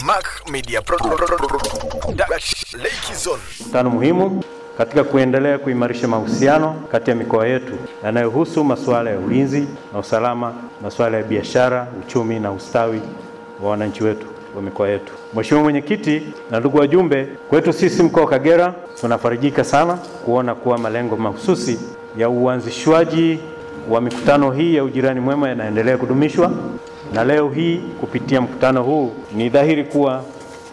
Mac Media. Mkutano muhimu katika kuendelea kuimarisha mahusiano kati ya mikoa yetu yanayohusu masuala ya ulinzi na usalama, masuala ya biashara, uchumi na ustawi wa wananchi wetu wa mikoa yetu. Mheshimiwa Mwenyekiti na ndugu wajumbe, kwetu sisi mkoa wa Kagera tunafarijika sana kuona kuwa malengo mahususi ya uanzishwaji wa mikutano hii ya ujirani mwema yanaendelea kudumishwa, na leo hii kupitia mkutano huu ni dhahiri kuwa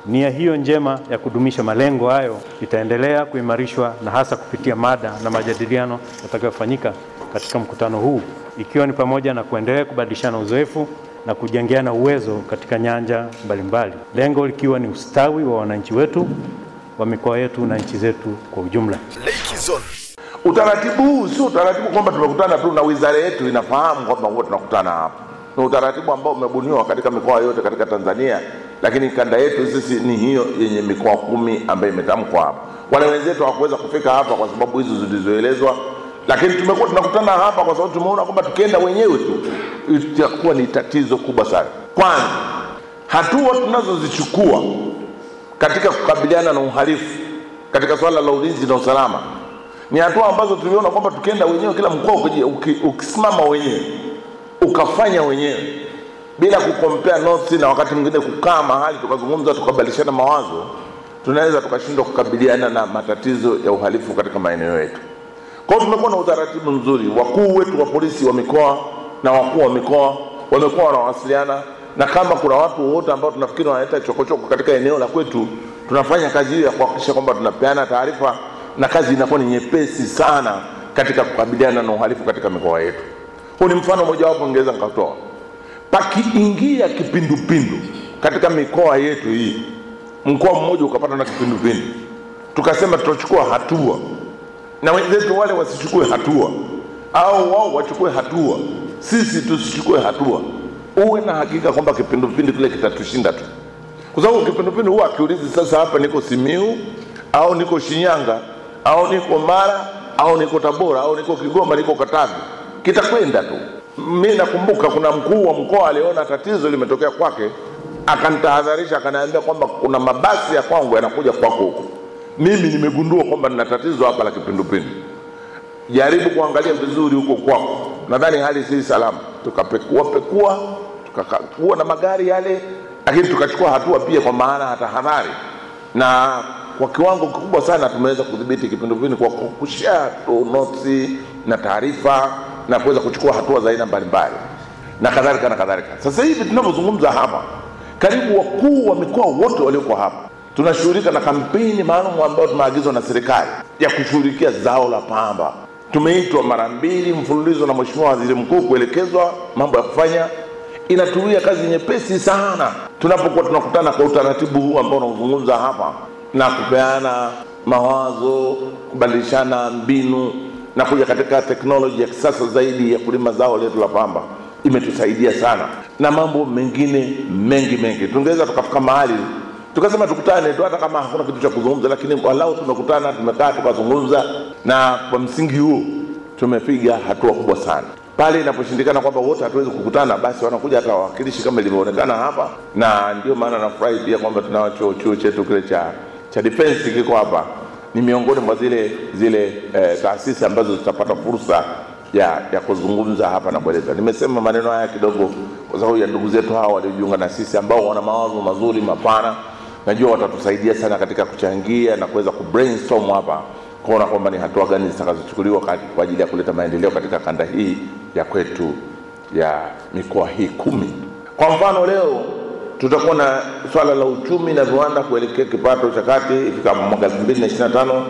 nia hiyo njema ya kudumisha malengo hayo itaendelea kuimarishwa na hasa kupitia mada na majadiliano yatakayofanyika katika mkutano huu ikiwa ni pamoja na kuendelea kubadilishana uzoefu na kujengeana uwezo katika nyanja mbalimbali, lengo likiwa ni ustawi wa wananchi wetu wa mikoa yetu na nchi zetu kwa ujumla. Zone. Utaratibu huu sio utaratibu kwamba tumekutana tu na wizara yetu inafahamu kwamba huwa tunakutana hapa. Ni utaratibu ambao umebuniwa katika mikoa yote katika Tanzania, lakini kanda yetu sisi ni hiyo yenye mikoa kumi ambayo imetamkwa hapa. Wale wenzetu hawakuweza kufika hapa kwa sababu hizo zilizoelezwa, lakini tumekuwa tunakutana hapa kwa sababu tumeona kwamba tukienda wenyewe tu itakuwa ni tatizo kubwa sana. Kwanza, hatua tunazozichukua katika kukabiliana na uhalifu katika swala la ulinzi na usalama ni hatua ambazo tuliona kwamba tukienda wenyewe, kila mkoa ukisimama wenyewe ukafanya wenyewe bila kukompea notes na wakati mwingine kukaa mahali tukazungumza tukabadilishana mawazo, tunaweza tukashindwa kukabiliana na matatizo ya uhalifu katika maeneo yetu. Kwa hiyo tumekuwa na utaratibu mzuri. Wakuu wetu wa polisi wa mikoa na wakuu wa mikoa wamekuwa wanawasiliana, na kama kuna watu wote ambao tunafikiri wanaleta chokochoko katika eneo la kwetu, tunafanya kazi hiyo ya kuhakikisha kwamba tunapeana taarifa na kazi inakuwa ni nyepesi sana katika kukabiliana na uhalifu katika mikoa yetu. Huu ni mfano mojawapo ningeweza nikatoa. Pakiingia kipindupindu katika mikoa yetu hii, mkoa mmoja ukapata na kipindupindu, tukasema tutachukua hatua na wenzetu wale wasichukue hatua au wao wachukue hatua, sisi tusichukue hatua, uwe na hakika kwamba kipindupindu kile kitatushinda tu, kwa sababu kipindupindu huwa akiulizi sasa, hapa niko Simiu au niko Shinyanga au niko Mara au niko Tabora au niko Kigoma, niko Katavi, kitakwenda tu. Mi nakumbuka kuna mkuu wa mkoa aliona tatizo limetokea kwake, akanitahadharisha, akaniambia kwamba kuna mabasi ya kwangu yanakuja kwako huko. Mimi nimegundua kwamba nina tatizo hapa la kipindupindu, jaribu kuangalia vizuri huko kwako, nadhani hali si salama. Tukapekua pekua, tukakagua na magari yale, lakini tukachukua hatua pia, kwa maana ya tahadhari, na kwa kiwango kikubwa sana tumeweza kudhibiti kipindupindu kwa kushare notes na taarifa na kuweza kuchukua hatua za aina mbalimbali na kadhalika na kadhalika. Sasa hivi tunavyozungumza hapa, karibu wakuu wa mikoa wote walioko hapa tunashughulika na kampeni maalum ambayo tumeagizwa na serikali ya kushughulikia zao la pamba. Tumeitwa mara mbili mfululizo na Mheshimiwa Waziri Mkuu kuelekezwa mambo ya kufanya. Inatuia kazi nyepesi sana tunapokuwa tunakutana kwa utaratibu huu ambao unaozungumza hapa na kupeana mawazo, kubadilishana mbinu na kuja katika teknoloji ya kisasa zaidi ya kulima zao letu la pamba imetusaidia sana, na mambo mengine mengi mengi. Tungeweza tukafika mahali tukasema tukutane tu hata kama hakuna kitu cha kuzungumza, lakini walau tumekutana, tumekaa tukazungumza, na kwa msingi huo tumepiga hatua kubwa sana. Pale inaposhindikana kwamba wote hatuwezi kukutana, basi wanakuja hata wawakilishi kama ilivyoonekana hapa, na ndio maana nafurahi pia kwamba tunao chuo chuo chetu kile cha cha defense kiko hapa, ni miongoni mwa zile zile eh, taasisi ambazo zitapata fursa ya, ya kuzungumza hapa na kueleza. Nimesema maneno haya kidogo kwa sababu ya ndugu zetu hawa waliojiunga na sisi ambao wana mawazo mazuri mapana, najua watatusaidia sana katika kuchangia na kuweza kubrainstorm hapa kuona kwamba ni hatua gani zitakazochukuliwa kwa kwa ajili ya kuleta maendeleo katika kanda hii ya kwetu ya mikoa hii kumi. Kwa mfano leo tutakuwa na swala la uchumi na viwanda kuelekea kipato cha kati ifikapo mwaka 2025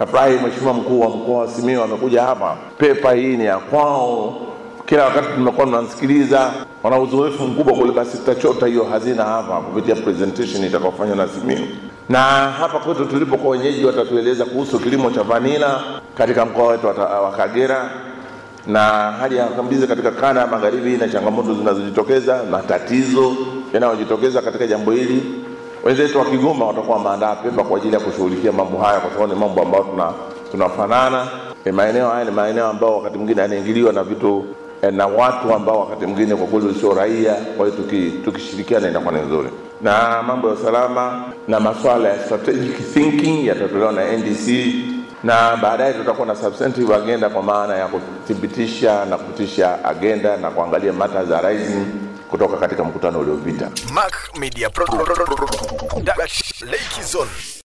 Nafurahi Mheshimiwa mkuu wa mkoa wa Simiyu amekuja hapa. Pepa hii ni ya kwao, kila wakati tumekuwa tunamsikiliza, wana uzoefu mkubwa kule, basi tutachota hiyo hazina hapa kupitia presentation itakayofanywa na Simiyu, na hapa kwetu tulipo kwa wenyeji watatueleza kuhusu kilimo cha vanila katika mkoa wetu wa Kagera na hali ya wakimbizi katika kanda ya magharibi na changamoto zinazojitokeza, matatizo yanayojitokeza katika jambo hili. Wenzetu wa Kigoma watakuwa wameandaa Pemba kwa ajili ya kushughulikia mambo haya, kwa sababu ni mambo ambayo tuna tunafanana. E, maeneo haya ni maeneo ambayo wakati mwingine yanaingiliwa na vitu e, na watu ambao wakati mwingine kwa kweli sio raia. Kwa hiyo tuki, tukishirikiana inakuwa ni nzuri, na mambo ya usalama na masuala ya strategic thinking yatatolewa na NDC na baadaye tutakuwa na substantive agenda kwa maana ya kuthibitisha na kupitisha agenda na kuangalia matters arising kutoka katika mkutano uliopita. Mac Media Pro- Pro- Pro- Pro- Pro- Lake Zone.